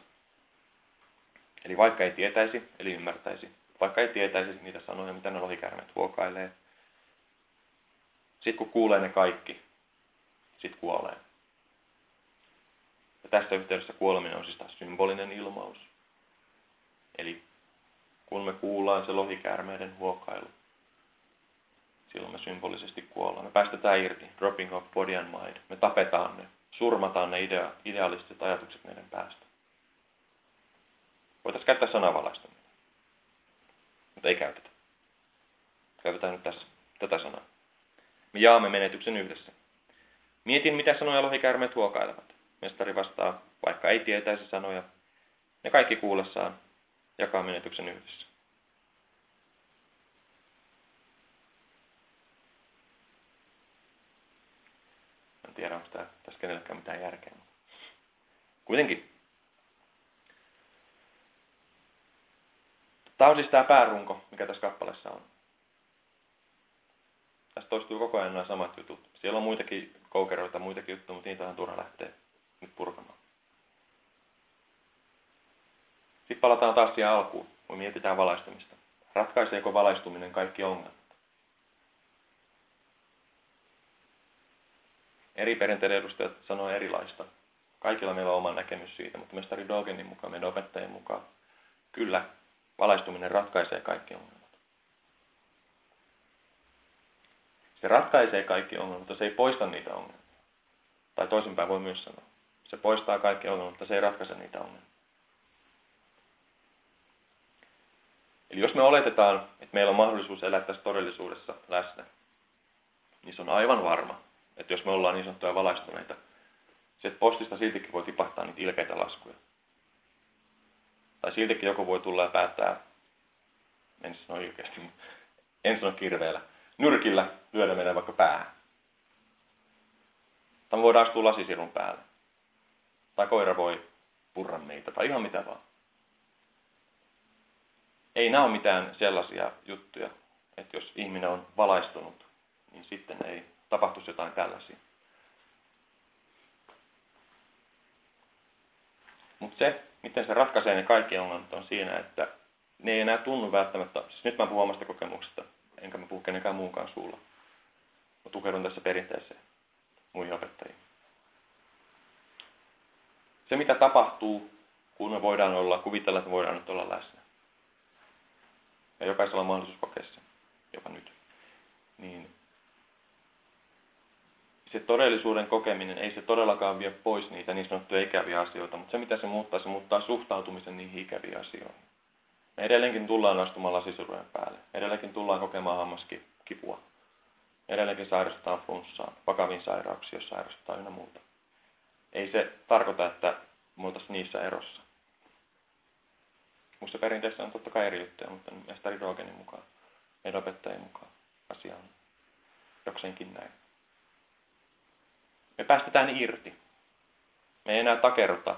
Eli vaikka ei tietäisi, eli ymmärtäisi, vaikka ei tietäisi niitä sanoja, mitä ne lohikäärmeet huokailee, sitten kun kuulee ne kaikki, sitten kuolee. Ja tässä yhteydessä kuoleminen on siis taas symbolinen ilmaus. Eli kun me kuullaan se lohikäärmeiden huokailu, silloin me symbolisesti kuollaan. Me päästetään irti, dropping off body and mind. Me tapetaan ne, surmataan ne idea, idealistiset ajatukset meidän päästä. Voitaisiin käyttää sanavalaistuminen, mutta ei käytetä. Käytetään nyt tässä tätä sanaa. Me jaamme menetyksen yhdessä. Mietin, mitä sanoja lohikäärmeet huokailevat. Mestari vastaa, vaikka ei tietäisi sanoja, ne kaikki kuullessaan jakaa menetyksen yhdessä. En tiedä, onko tämä, tässä kenellekään mitään järkeä. Kuitenkin. Tämä on siis tämä päärunko, mikä tässä kappaleessa on. Tässä toistuu koko ajan nämä samat jutut. Siellä on muitakin koukeroita, muitakin juttuja, mutta niitä on turha lähteä nyt purkamaan. Sitten palataan taas siihen alkuun, kun mietitään valaistumista. Ratkaiseeko valaistuminen kaikki ongelmat? Eri perinteiden edustajat sanoo erilaista. Kaikilla meillä on oma näkemys siitä, mutta mestari Dogenin mukaan, meidän opettajien mukaan, kyllä, valaistuminen ratkaisee kaikki ongelmat. Se ratkaisee kaikki ongelmat, mutta se ei poista niitä ongelmia. Tai toisinpäin voi myös sanoa. Se poistaa kaikki ongelmat, mutta se ei ratkaise niitä ongelmia. Eli jos me oletetaan, että meillä on mahdollisuus elää tässä todellisuudessa läsnä, niin se on aivan varma, että jos me ollaan niin sanottuja valaistuneita, sieltä postista siltikin voi tipahtaa niitä ilkeitä laskuja. Tai siltikin joku voi tulla ja päättää, en sano ilkeästi, en sano kirveellä, nyrkillä lyödä meidän vaikka päähän. Tai me voidaan astua lasisirun päälle. Tai koira voi purra meitä, tai ihan mitä vaan. Ei nämä ole mitään sellaisia juttuja, että jos ihminen on valaistunut, niin sitten ei tapahtuisi jotain tällaisia. Mutta se, miten se ratkaisee ne kaikki ongelmat, on siinä, että ne ei enää tunnu välttämättä, siis nyt mä puhun omasta kokemuksesta, enkä mä puhu kenenkään muunkaan suulla. Mä tukeudun tässä perinteeseen muihin opettajiin. Se, mitä tapahtuu, kun me voidaan olla, kuvitella, että me voidaan nyt olla läsnä. Ja jokaisella on mahdollisuus kokea se, jopa nyt. Niin se todellisuuden kokeminen ei se todellakaan vie pois niitä niin sanottuja ikäviä asioita, mutta se mitä se muuttaa, se muuttaa suhtautumisen niihin ikäviin asioihin. Me edelleenkin tullaan astumaan lasisurujen päälle. Edelleenkin tullaan kokemaan hammaskipua. Edelleenkin sairastetaan flunssaan, vakaviin sairauksiin, jos sairastetaan ynnä muuta. Ei se tarkoita, että me niissä erossa. Muista perinteessä on totta kai eri juttuja, mutta mestari Dogenin mukaan, meidän opettajien mukaan asia on jokseenkin näin. Me päästetään irti. Me ei enää takerruta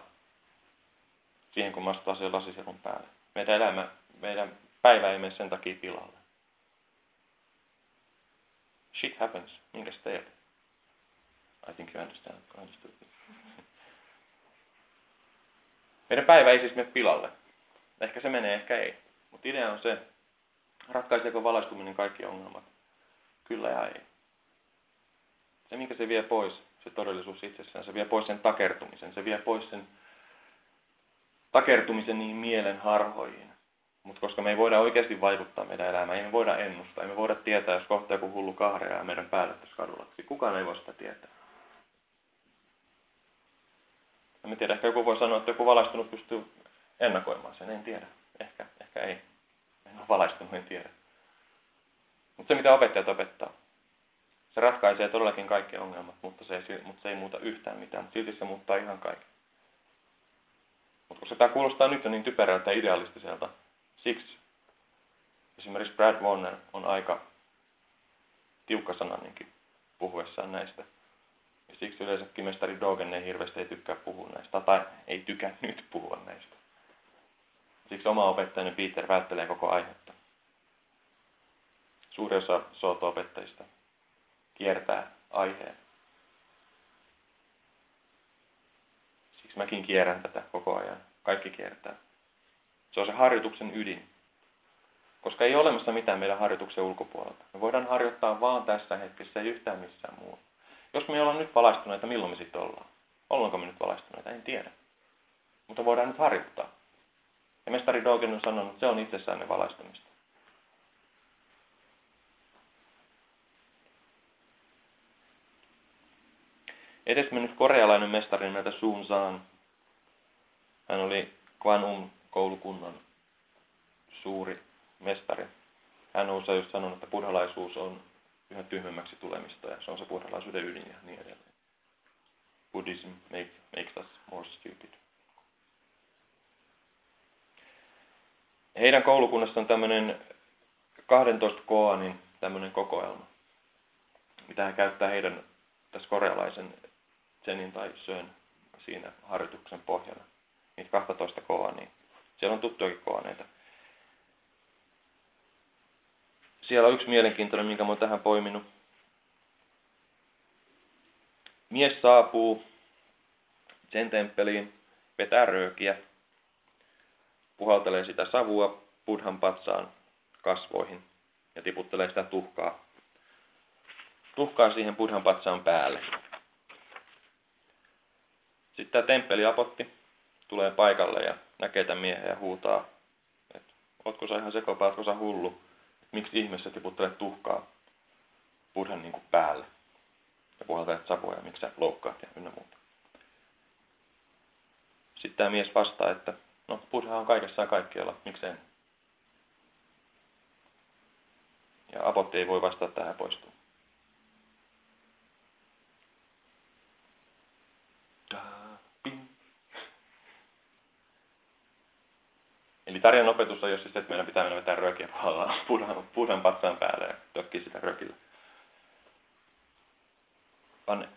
siihen, kun me astutaan sen lasisirun päälle. Meidän elämä, meidän päivä ei mene sen takia pilalle. Shit happens. Minkäs teet? I think you understand. I. Meidän päivä ei siis mene pilalle. Ehkä se menee, ehkä ei. Mutta idea on se, ratkaiseeko valaistuminen kaikki ongelmat? Kyllä ja ei. Se, minkä se vie pois, se todellisuus itsessään, se vie pois sen takertumisen. Se vie pois sen takertumisen niihin mielen harhoihin. Mutta koska me ei voida oikeasti vaikuttaa meidän elämään, ei me voida ennustaa, ei me voida tietää, jos kohta joku hullu kahreaa meidän päälle tässä kadulla. Kukaan ei voi sitä tietää. En tiedä, ehkä joku voi sanoa, että joku valaistunut pystyy ennakoimaan sen, en tiedä. Ehkä, ehkä ei. En ole valaistunut, en tiedä. Mutta se, mitä opettajat opettaa, se ratkaisee todellakin kaikki ongelmat, mutta se ei, mutta se ei muuta yhtään mitään. Mutta silti se muuttaa ihan kaiken. Mutta koska tämä kuulostaa nyt jo niin typerältä ja idealistiselta, siksi esimerkiksi Brad Warner on aika tiukkasananninkin puhuessaan näistä. Ja siksi yleensäkin mestari Dogen ei hirveästi ei tykkää puhua näistä, tai ei tykää nyt puhua näistä. Siksi oma opettajani Peter välttelee koko aihetta. Suuri osa sootopettajista kiertää aiheen. Siksi mäkin kierrän tätä koko ajan. Kaikki kiertää. Se on se harjoituksen ydin. Koska ei ole olemassa mitään meidän harjoituksen ulkopuolelta. Me voidaan harjoittaa vaan tässä hetkessä, ei yhtään missään muualla. Jos me ollaan nyt valaistuneita, milloin me sitten ollaan? Ollaanko me nyt valaistuneita? En tiedä. Mutta voidaan nyt harjoittaa. Ja mestari Dogen on sanonut, että se on itsessään ne valaistumista. Edesmennyt korealainen mestari nimeltä Sun Zan. Hän oli Kwanum koulukunnan suuri mestari. Hän on usein just sanonut, että buddhalaisuus on yhä tyhmemmäksi tulemista ja se on se buddhalaisuuden ydin ja niin edelleen. Buddhism make, makes us more stupid. Heidän koulukunnassa on tämmöinen 12 koanin tämmöinen kokoelma, mitä he käyttää heidän tässä korealaisen Zenin tai Sön siinä harjoituksen pohjana. Niitä 12 koa, niin siellä on tuttuakin koaneita. Siellä on yksi mielenkiintoinen, minkä olen tähän poiminut. Mies saapuu sen temppeliin, vetää röökiä, puhaltelee sitä savua Buddhan patsaan kasvoihin ja tiputtelee sitä tuhkaa, tuhkaa siihen Buddhan patsaan päälle. Sitten tämä temppeliapotti tulee paikalle ja näkee tämän miehen ja huutaa, että ootko sä ihan sekopaa, ootko sä hullu, miksi ihmeessä tiputtelet tuhkaa Buddhan niin päälle ja puhaltelet sapoja, miksi sä loukkaat ja ynnä muuta. Sitten tämä mies vastaa, että no Buddha on kaikessaan kaikkialla, miksei. Ja apotti ei voi vastata tähän poistuu. Eli tarinan opetus on jos siis, että meidän pitää mennä vetää röökiä pudan, pudan patsaan päälle ja tökkii sitä rökillä. Vaan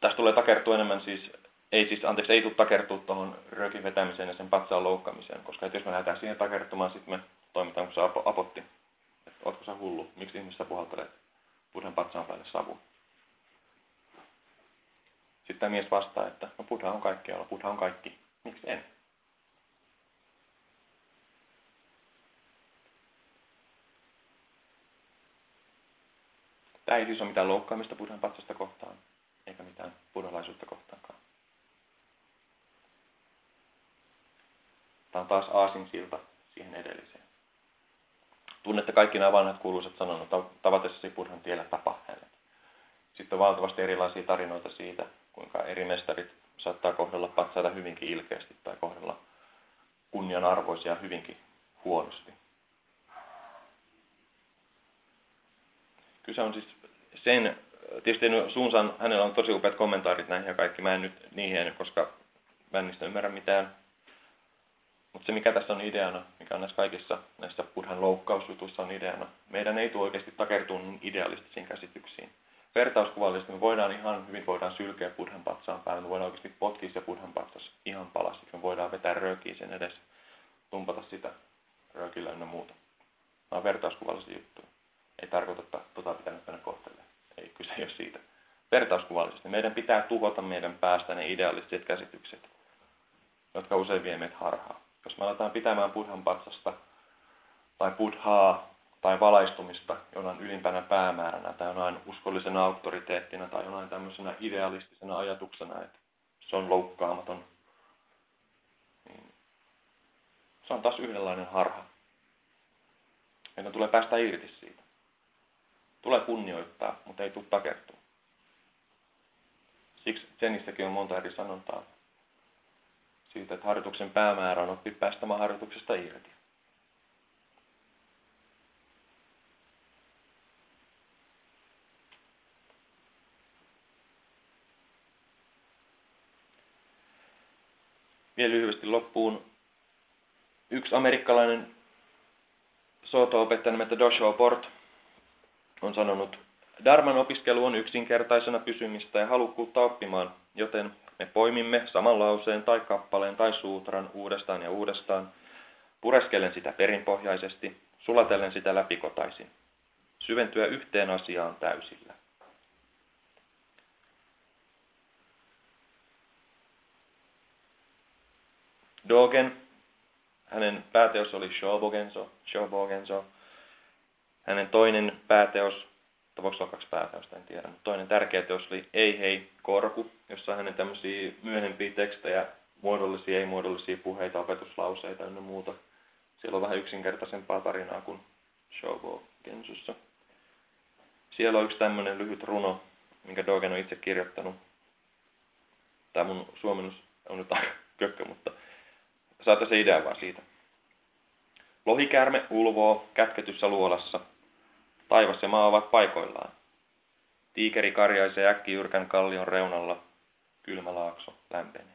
tästä tulee takertua enemmän siis, ei siis, anteeksi, ei tule takertua tuohon röökin vetämiseen ja sen patsaan loukkamiseen, koska jos me lähdetään siihen takertumaan, sitten me toimitaan kuin se apotti. Että ootko sä hullu? Miksi ihmiset puhaltelet pudan patsaan päälle savu? Sitten tämä mies vastaa, että no Buddha on kaikkialla, Buddha on kaikki. Miksi en? Tämä ei siis ole mitään loukkaamista buddhan patsasta kohtaan, eikä mitään buddhalaisuutta kohtaankaan. Tämä on taas aasin silta siihen edelliseen. Tunnette kaikki nämä vanhat kuuluisat sanonnut, tavatessasi buddhan tiellä tapa hänet. Sitten on valtavasti erilaisia tarinoita siitä, kuinka eri mestarit saattaa kohdella patsaita hyvinkin ilkeästi tai kohdella kunnianarvoisia hyvinkin huonosti. Kyse on siis sen, tietysti Suunsan, hänellä on tosi upeat kommentaarit näihin ja kaikki, mä en nyt niihin, koska mä en niistä ymmärrä mitään. Mutta se mikä tässä on ideana, mikä on näissä kaikissa näissä Buddhan loukkausjutuissa on ideana, meidän ei tule oikeasti takertua niin idealistisiin käsityksiin. Vertauskuvallisesti me voidaan ihan hyvin voidaan sylkeä Buddhan patsaan päälle, me voidaan oikeasti potkia se Buddhan patsas ihan palasiksi, me voidaan vetää röökiä sen edes, tumpata sitä röökillä ynnä muuta. Nämä on vertauskuvallisia juttuja. Ei tarkoita, että tota pitää nyt mennä kohtelemaan. Ei kyse ole siitä. Vertauskuvallisesti. Meidän pitää tuhota meidän päästä ne idealistiset käsitykset, jotka usein vie meitä harhaan. Jos me aletaan pitämään buddhan patsasta tai buddhaa tai valaistumista jonain ylimpänä päämääränä tai jonain uskollisena auktoriteettina tai jonain tämmöisenä idealistisena ajatuksena, että se on loukkaamaton, niin Se on taas yhdenlainen harha. Meidän tulee päästä irti siitä. Tulee kunnioittaa, mutta ei tule takertua. Siksi Zenissäkin on monta eri sanontaa siitä, että harjoituksen päämäärä on oppia päästämään harjoituksesta irti. Vielä lyhyesti loppuun. Yksi amerikkalainen soto-opettaja nimeltä Joshua Port on sanonut, Dharman opiskelu on yksinkertaisena pysymistä ja halukkuutta oppimaan, joten me poimimme saman lauseen tai kappaleen tai suutran uudestaan ja uudestaan, pureskellen sitä perinpohjaisesti, sulatellen sitä läpikotaisin, syventyä yhteen asiaan täysillä. Dogen, hänen pääteos oli Shobogenzo, Shobogenzo. Hänen toinen pääteos, tai voiko olla kaksi pääteosta, en tiedä, mutta toinen tärkeä teos oli Ei hei, korku, jossa hänen tämmöisiä myöhempiä tekstejä, muodollisia, ei-muodollisia puheita, opetuslauseita ja muuta. Siellä on vähän yksinkertaisempaa tarinaa kuin Shobogenzossa. Siellä on yksi tämmöinen lyhyt runo, minkä Dogen on itse kirjoittanut. Tämä mun suomennus on nyt aika kökkö, mutta saatte se idea vaan siitä. Lohikäärme ulvoo kätketyssä luolassa. Taivas ja maa ovat paikoillaan. Tiikeri karjaisee äkkijyrkän kallion reunalla. Kylmä laakso lämpenee.